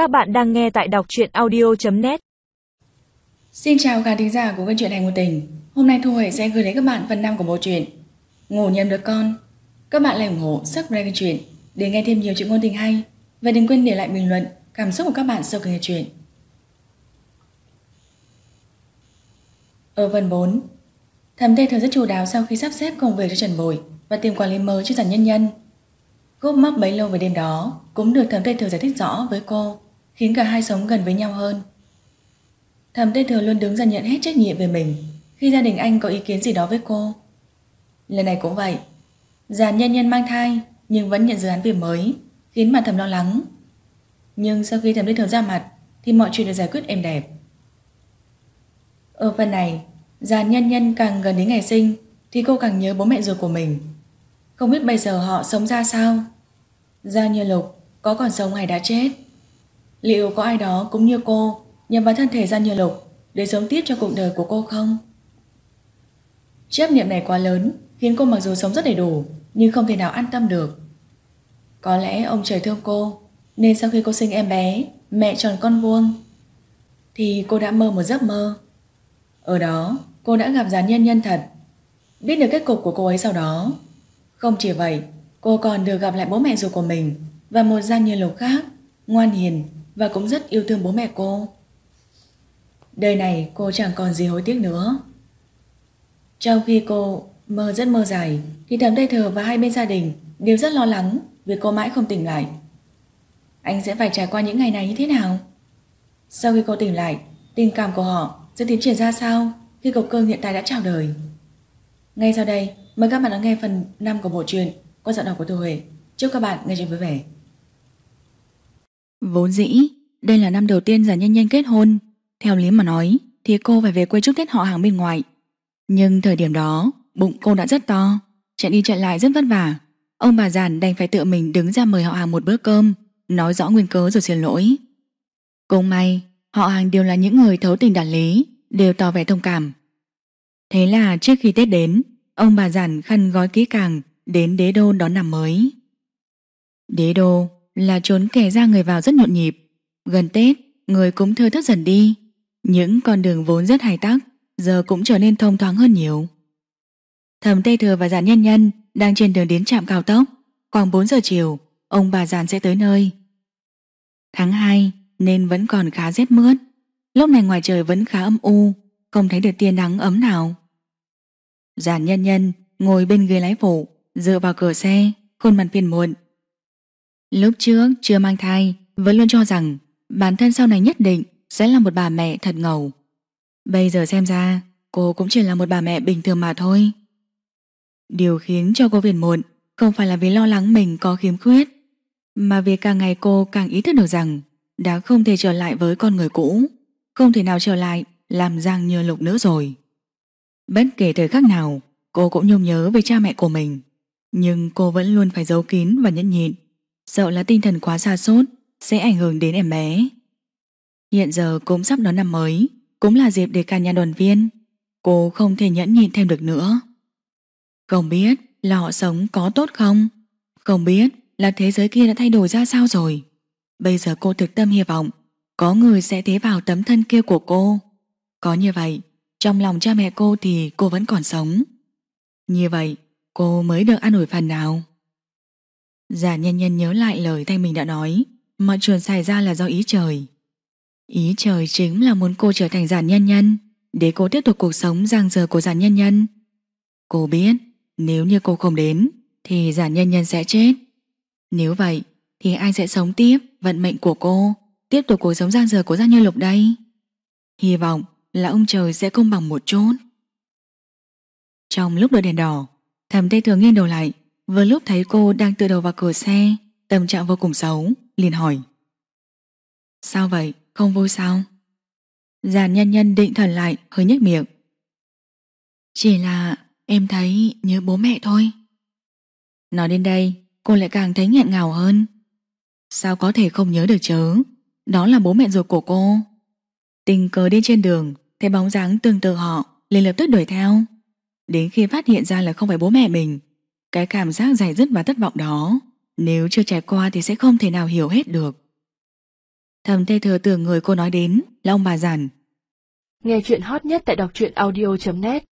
Các bạn đang nghe tại đọc truyện audio.net Xin chào khán thính giả của kênh truyện Hành ngôn Tình. Hôm nay Thu Huệ sẽ gửi đến các bạn phần 5 của bộ truyện Ngủ nhầm đứa con. Các bạn hãy ủng hộ, subscribe kênh truyện Để nghe thêm nhiều chuyện ngôn tình hay. Và đừng quên để lại bình luận, cảm xúc của các bạn sau khi nghe truyện. Ở phần 4 Thẩm Tê thường rất chú đáo sau khi sắp xếp công việc cho Trần Bồi Và tìm quản lý mới cho giản nhân nhân. Gốc mắc bấy lâu về đêm đó, Cũng được thẩm tây thừa giải thích rõ với cô. Khiến cả hai sống gần với nhau hơn Thẩm Tê Thừa luôn đứng ra nhận hết trách nhiệm về mình khi gia đình anh có ý kiến gì đó với cô. Lần này cũng vậy. Giàn nhân nhân mang thai nhưng vẫn nhận dự án việc mới khiến mà thầm lo lắng. Nhưng sau khi thẩm Tê Thừa ra mặt thì mọi chuyện được giải quyết êm đẹp. Ở phần này, giàn nhân nhân càng gần đến ngày sinh thì cô càng nhớ bố mẹ ruột của mình. Không biết bây giờ họ sống ra sao? Gia Như Lục có còn sống hay đã chết? Liệu có ai đó cũng như cô nhằm vào thân thể gian Như Lục để sống tiếp cho cuộc đời của cô không? Chấp niệm này quá lớn, khiến cô mặc dù sống rất đầy đủ, nhưng không thể nào an tâm được. Có lẽ ông trời thương cô, nên sau khi cô sinh em bé, mẹ tròn con vuông, thì cô đã mơ một giấc mơ. Ở đó, cô đã gặp gián nhân nhân thật biết được kết cục của cô ấy sau đó. Không chỉ vậy, cô còn được gặp lại bố mẹ ruột của mình và một gian Như Lục khác, ngoan hiền và cũng rất yêu thương bố mẹ cô. Đời này cô chẳng còn gì hối tiếc nữa. Trong khi cô mơ rất mơ dài thì thầm Tây Thừa và hai bên gia đình đều rất lo lắng vì cô mãi không tỉnh lại. Anh sẽ phải trải qua những ngày này như thế nào? Sau khi cô tỉnh lại, tình cảm của họ sẽ tiến triển ra sao khi cục cương hiện tại đã chào đời? Ngay sau đây, mời các bạn lắng nghe phần 5 của bộ truyện qua giọng đọc của Thu Huệ. Chúc các bạn nghe chuyện vui vẻ. Vốn dĩ, đây là năm đầu tiên giả nhân nhân kết hôn. Theo lý mà nói, thì cô phải về quê chúc Tết họ hàng bên ngoài. Nhưng thời điểm đó, bụng cô đã rất to, chạy đi chạy lại rất vất vả. Ông bà giàn đành phải tự mình đứng ra mời họ hàng một bữa cơm, nói rõ nguyên cớ rồi xin lỗi. Cũng may, họ hàng đều là những người thấu tình đạt lý, đều tỏ vẻ thông cảm. Thế là trước khi Tết đến, ông bà giản khăn gói kỹ càng đến đế đô đón năm mới. Đế đô là trốn kẻ ra người vào rất nhộn nhịp. Gần Tết, người cũng thưa thất dần đi. Những con đường vốn rất hài tắc, giờ cũng trở nên thông thoáng hơn nhiều. Thẩm Tây Thừa và Giản Nhân Nhân đang trên đường đến trạm cao tốc. Khoảng 4 giờ chiều, ông bà Giản sẽ tới nơi. Tháng 2 nên vẫn còn khá rét mướt. Lúc này ngoài trời vẫn khá âm u, không thấy được tia nắng ấm nào. Giản Nhân Nhân ngồi bên ghế lái phụ, dựa vào cửa xe, khuôn mặt phiền muộn. Lúc trước chưa mang thai, vẫn luôn cho rằng bản thân sau này nhất định sẽ là một bà mẹ thật ngầu. Bây giờ xem ra, cô cũng chỉ là một bà mẹ bình thường mà thôi. Điều khiến cho cô phiền muộn không phải là vì lo lắng mình có khiếm khuyết, mà vì càng ngày cô càng ý thức được rằng đã không thể trở lại với con người cũ, không thể nào trở lại làm giang như lục nữa rồi. Bất kể thời khắc nào, cô cũng nhung nhớ về cha mẹ của mình, nhưng cô vẫn luôn phải giấu kín và nhẫn nhịn, sợ là tinh thần quá xa sốt sẽ ảnh hưởng đến em bé. Hiện giờ cũng sắp đón năm mới, cũng là dịp để cả nhà đoàn viên. Cô không thể nhẫn nhịn thêm được nữa. Không biết là họ sống có tốt không? Không biết là thế giới kia đã thay đổi ra sao rồi. Bây giờ cô thực tâm hy vọng có người sẽ thế vào tấm thân kia của cô. Có như vậy, trong lòng cha mẹ cô thì cô vẫn còn sống. Như vậy, cô mới được an ủi phần nào. Giả nhân nhân nhớ lại lời tay mình đã nói, mọi chuyện xảy ra là do ý trời. Ý trời chính là muốn cô trở thành giản nhân nhân, để cô tiếp tục cuộc sống giang dở của giản nhân nhân. Cô biết, nếu như cô không đến, thì giản nhân nhân sẽ chết. Nếu vậy, thì ai sẽ sống tiếp vận mệnh của cô, tiếp tục cuộc sống giang dở của Giang Như Lục đây? Hy vọng là ông trời sẽ công bằng một chút. Trong lúc đợi đèn đỏ, thầm tây thường nghiêng đầu lại, vừa lúc thấy cô đang tựa đầu vào cửa xe, tâm trạng vô cùng xấu, liền hỏi. Sao vậy, không vui sao? Giàn nhân nhân định thần lại, hơi nhếch miệng. Chỉ là em thấy nhớ bố mẹ thôi. Nói đến đây, cô lại càng thấy nghẹn ngào hơn. Sao có thể không nhớ được chứ? Đó là bố mẹ ruột của cô. Tình cờ đi trên đường, thấy bóng dáng tương tự họ, liền lập tức đuổi theo. Đến khi phát hiện ra là không phải bố mẹ mình, cái cảm giác dày dứt và thất vọng đó, nếu chưa trải qua thì sẽ không thể nào hiểu hết được. Thầm tê thừa tưởng người cô nói đến là ông bà giản. Nghe chuyện hot nhất tại đọc truyện audio.net